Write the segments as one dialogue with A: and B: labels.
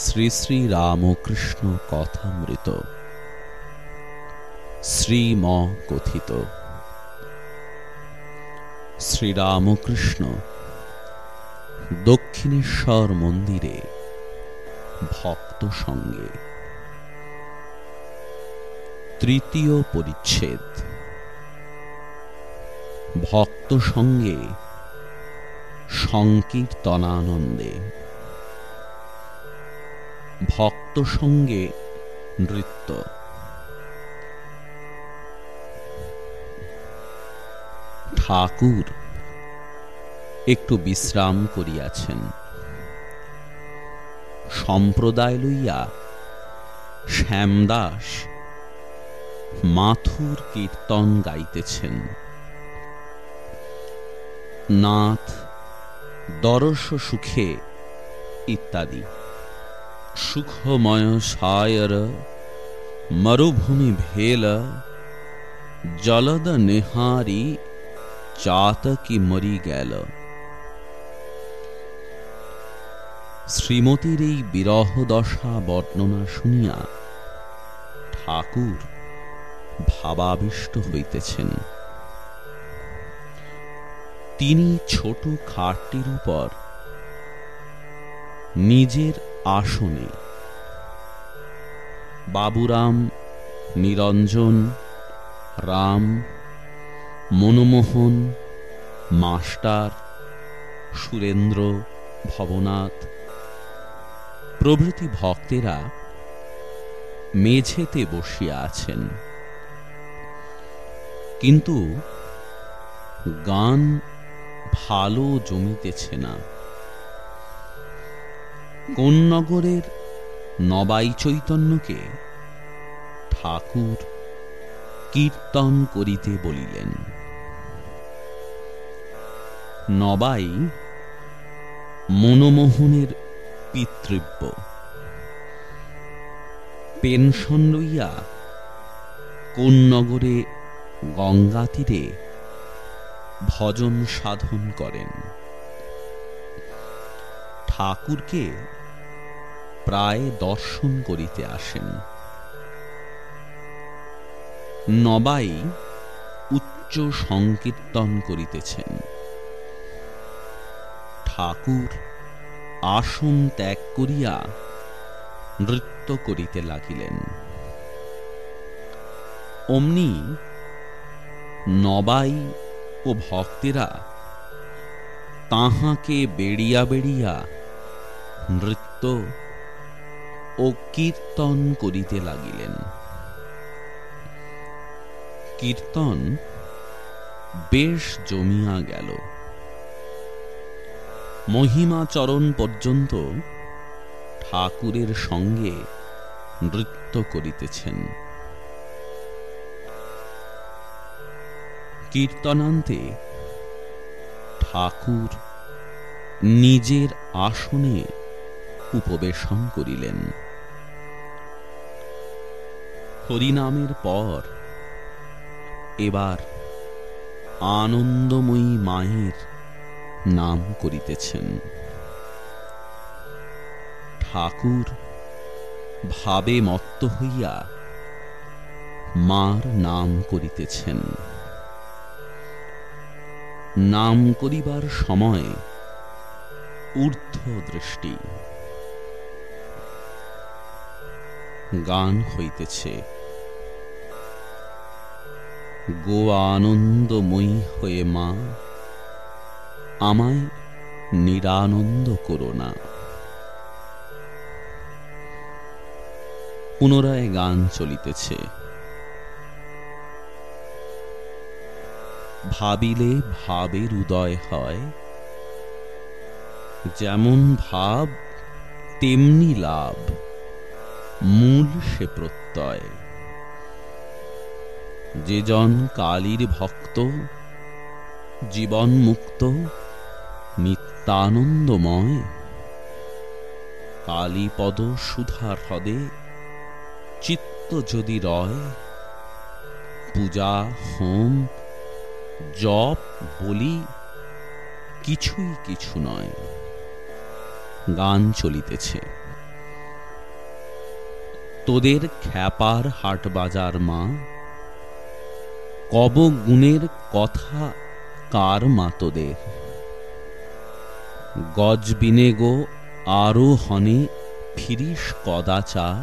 A: শ্রী শ্রী রামকৃষ্ণ কথামৃত। শ্রীম কথিত শ্রীরামকৃষ্ণ দক্ষিণেশ্বর মন্দিরে ভক্ত সঙ্গে। তৃতীয় পরিচ্ছেদ। ভক্ত সঙ্গে সংকীর্তনানন্দে। ভক্ত সঙ্গে নৃত্য। ঠাকুর একটু বিশ্রাম করিয়াছেন। সম্প্রদায় লইয়া শ্যামদাস মাথুর কীর্তন গাইতেছেন। নাথ দরস সুখে ইত্যাদি। সুখময় সায়র, মরুভূমি ভেল, জলদ নেহারি চাতকি মরি গেল। শ্রীমতীর এই বিরহ দশা বর্ণনা শুনিয়া ঠাকুর ভাবাবিষ্ট হইতেছেন। তিনি ছোট খাটটির উপর নিজের আসনে বাবুরাম, নিরঞ্জন, রাম, মনমোহন, মাস্টার, সুরেন্দ্র, ভবনাথ, প্রভৃতি ভক্তেরা মেঝেতে বসিয়া আছেন। কিন্তু গান ভালো জমিতেছে না। কোন নগরের নবাই চৈতন্যকে ঠাকুর কীর্তন করিতে বলিলেন। নবাই মনমোহনের পিতৃব্য। পেনশন লইয়া কোন নগরে গঙ্গা তীরে ভজন সাধন করেন। ঠাকুরকে প্রায় দর্শন করিতে আসেন। নবাই উচ্চ সংকীর্তন করিতেছেন। ঠাকুর আসন ত্যাগ করিয়া নৃত্য করিতে লাগিলেন। অমনি নবাই ও ভক্তেরা তাহাকে বেড়িয়া বেড়িয়া নৃত্য ও কীর্তন করিতে লাগিলেন। কীর্তন বেশ জমিয়া গেল। মহিমাচরণ পর্যন্ত ঠাকুরের সঙ্গে নৃত্য করিতেছেন। কীর্তনান্তে ঠাকুর নিজের আসনে উপবেশন করিলেন। হরিনামের পর। এবার আনন্দময়ী মায়ের নাম করিতেছেন। ঠাকুর ভাবে মত্ত হইয়া মার নাম করিতেছেন। নাম করিবার সময় ঊর্ধ্ব দৃষ্টি গান হইতেছে। গো আনন্দময়ী হয়ে মা, আমায় নিরানন্দ করো না। পুনরায় গান চলিতেছে। ভাবিলে ভাবের উদয় হয়, যেমন ভাব তেমনি লাভ, মূল সে প্রত্যয়। যে জন কালীর ভক্ত জীবন মুক্ত নিত্যানন্দময়। কালীপদ সুধার হ্রদে চিত্ত যদি রয়, পূজা, হোম, জপ, বলি কিছুই কিছু নয়, গান চলিতেছে। তোদের খ্যাপার হাট বাজার মা কব গুণের কথা কার মা তোদের গজবিনে গো আরও হনে ফিরিস কদাচার।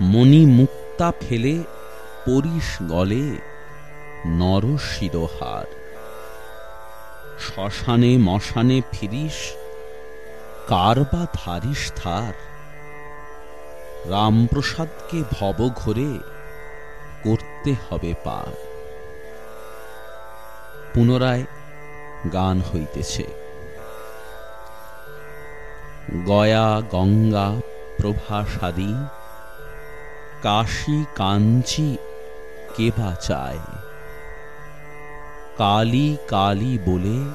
A: মণি মুক্তা ফেলে পরিস গলে নর শিরোহার। শ্মশানে মশানে ফিরিস, কার বা ধারিস ধার? রামপ্রসাদকে ভব ঘরে করতে হবে পার। পুনরায় গান হইতেছে। গয়া, গঙ্গা, প্রভাসাদী, কাশী, কাঞ্চি কেবা চায়? কালী কালী বলে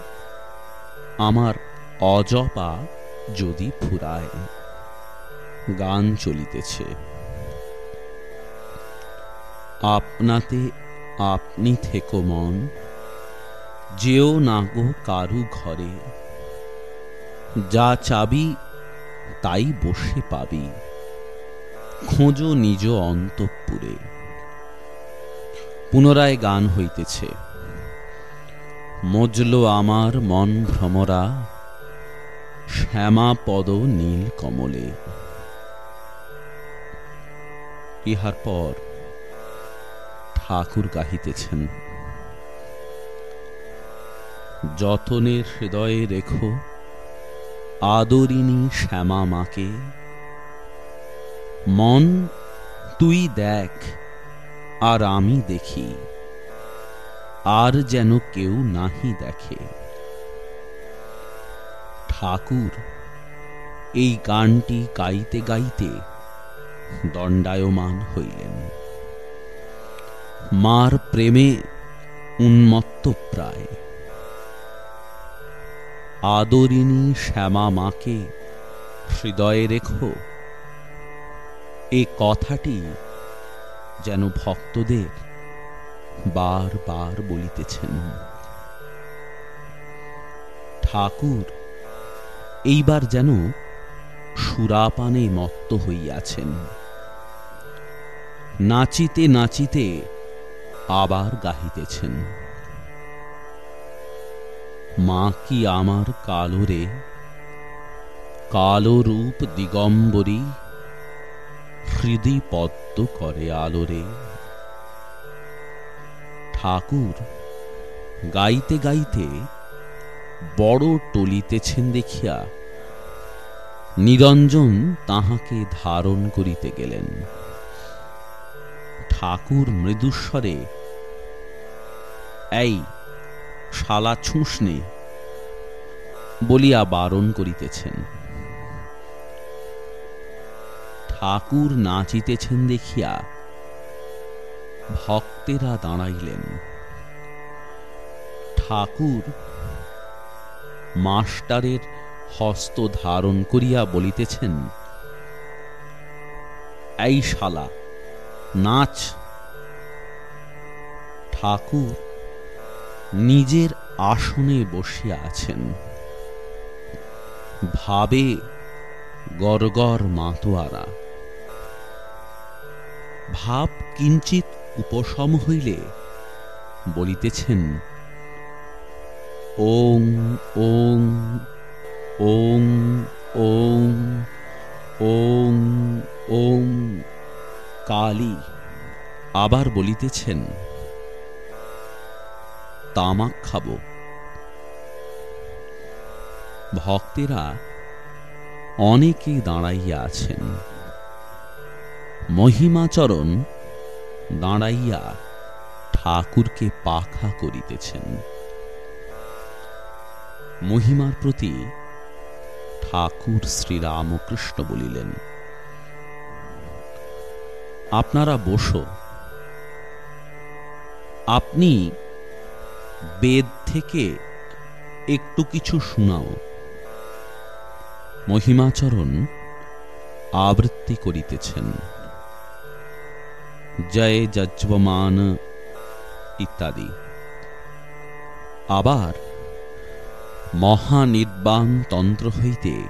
A: আমার অজপা যদি ফুরায়। গান চলিতেছে। আপনাতে আপনি থেকো মন, যেও না গো কারু ঘরে। যা চাবি, তাই বসে পাবি। খোঁজো নিজ অন্তঃপুরে। পুনরায় গান হইতেছে। মজলো আমার মন ভ্রমরা শ্যামা পদ নীল কমলে। ইহার পর ঠাকুর গাহিতেছেন। যতনের হৃদয়ে রেখো আদরিনী শ্যামা মাকে। মন তুই দেখ, আর আমি দেখি, আর যেন কেউ নাহি দেখে। ঠাকুর, এই গানটি গাইতে গাইতে দণ্ডায়মান হইলেন। মার প্রেমে উন্মত্ত প্রায়। আদরিনী শ্যামা মাকে হৃদয়ে রেখো। এ কথাটি যেন ভক্তদের বার বার বলিতেছেন। ঠাকুর, এইবার যেন সুরাপানে মত্ত হইয়াছেন। নাচিতে নাচিতে আবার গাহিতেছেন। মা কি আমার কালোরে কালো রূপ দিগম্বরী হৃদি পদ্ম করে আলোরে ঠাকুর, গাইতে গাইতে বড় টলিতেছেন দেখিয়া নিরঞ্জন তাহাকে ধারণ করিতে গেলেন। ঠাকুর মৃদুস্বরে এই, শালা ছুঁসনে, বলিয়া বারণ করিতেছেন। ঠাকুর নাচিতেছেন দেখিয়া ভক্তেরা দাঁড়াইলেন। ঠাকুর মাস্টারের হস্ত ধারণ করিয়া বলিতেছেন, এই শালা, নাচ। ঠাকুর নিজের আসনে বসিয়া আছেন। ভাবে গরগর মাতোয়ারা। ভাব কিঞ্চিত উপশম হইলে বলিতেছেন, ওং ওং ওং ওং ওং ওং। কালী আবার বলিতেছেন তামাক খাব। ভক্তেরা অনেকে দাঁড়াইয়া আছেন। মহিমাচরণ দাঁড়াইয়া ঠাকুরকে পাখা করিতেছেন। মহিমার প্রতি ঠাকুর শ্রীরামকৃষ্ণ বলিলেন, আপনারা বসো। আপনি বেদ থেকে একটু কিছু শোনাও। মহিমাচরণ আবৃত্তি করিতেছেন। জয় যজ্বমান ইত্যাদি। আবার মহানির্বাণ তন্ত্র হইতে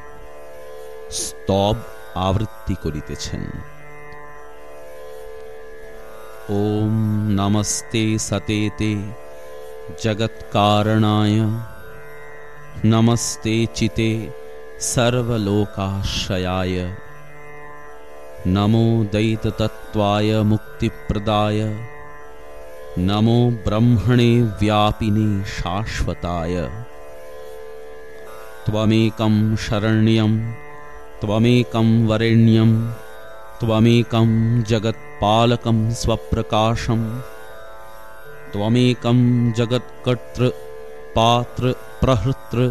A: স্তব আবৃত্তি করিতেছেন। ওম নমস্তে সতেতে जगत्कारणाय नमस्ते चिते सर्वलोकाश्रयाय। नमो दैततत्त्वाय मुक्तिप्रदाय। नमो ब्रह्मणे व्यापिने शाश्वताय। त्वमेकं शरण्यं त्वमेकं वरेण्यं त्वमेकं जगत्पालकं स्वप्रकाशं त्वमेकं जगत्कर्तृ पात्र प्रहृतृ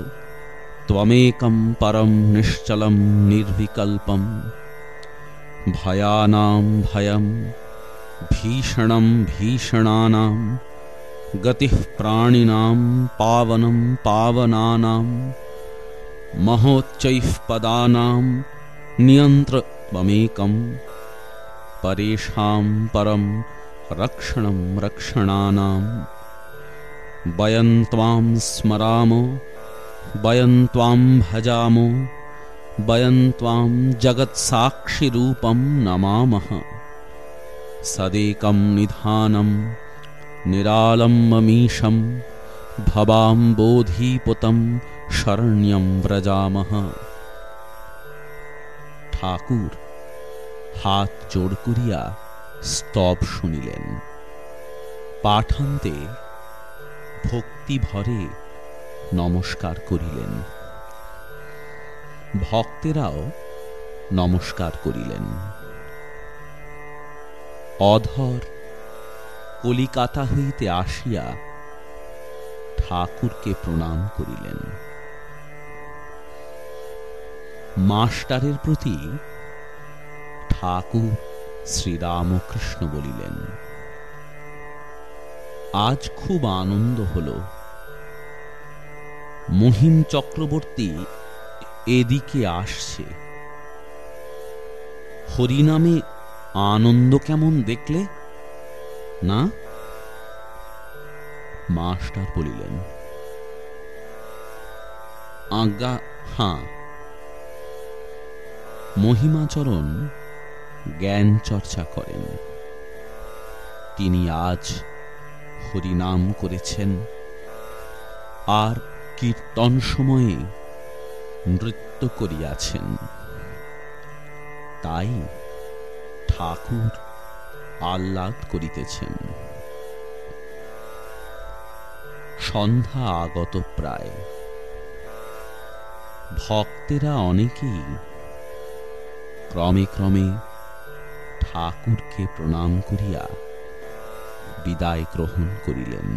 A: त्वमेकं परं निश्चलं निर्विकल्पं भयानां भयं भीषणं भीषणानां गतिः प्राणिनां पावनं पावनानां महोच्चैः पदानां नियन्त्रत्वमेकं परेषां परं रक्षणं रक्षणानां। वयं त्वां स्मरामो वयं त्वां भजामो वयं त्वां जगत्साक्षिरूपं नमामः। सदेकं निधानं निरालम्बमीशं अमीशम् शरण्यं व्रजामः। ठाकुर ठाकूर् जोड़ कुरिया। স্তব শুনিলেন। পাঠান্তে ভক্তি ভরে নমস্কার করিলেন। ভক্তেরাও নমস্কার করিলেন। অধর কলিকাতা হইতে আসিয়া ঠাকুরকে প্রণাম করিলেন। মাস্টারের প্রতি ঠাকুর শ্রীরামকৃষ্ণ বলিলেন, আজ খুব আনন্দ হল। মহিম চক্রবর্তী এদিকে আসছে। হরিনামে আনন্দ কেমন দেখলে, না? মাস্টার বলিলেন, আজ্ঞা হাঁ মহিমাচরণ জ্ঞান চর্চা করেন। তিনি আজ হরিনাম করেছেন। আর কীর্তন সময়ে নৃত্য করিয়াছেন। তাই ঠাকুর আহ্লাদ করিতেছেন। সন্ধ্যা আগত প্রায়। ভক্তেরা অনেকেই ক্রমে ক্রমে ঠাকুরকে প্রণাম করিয়া বিদায় গ্রহণ করিলেন।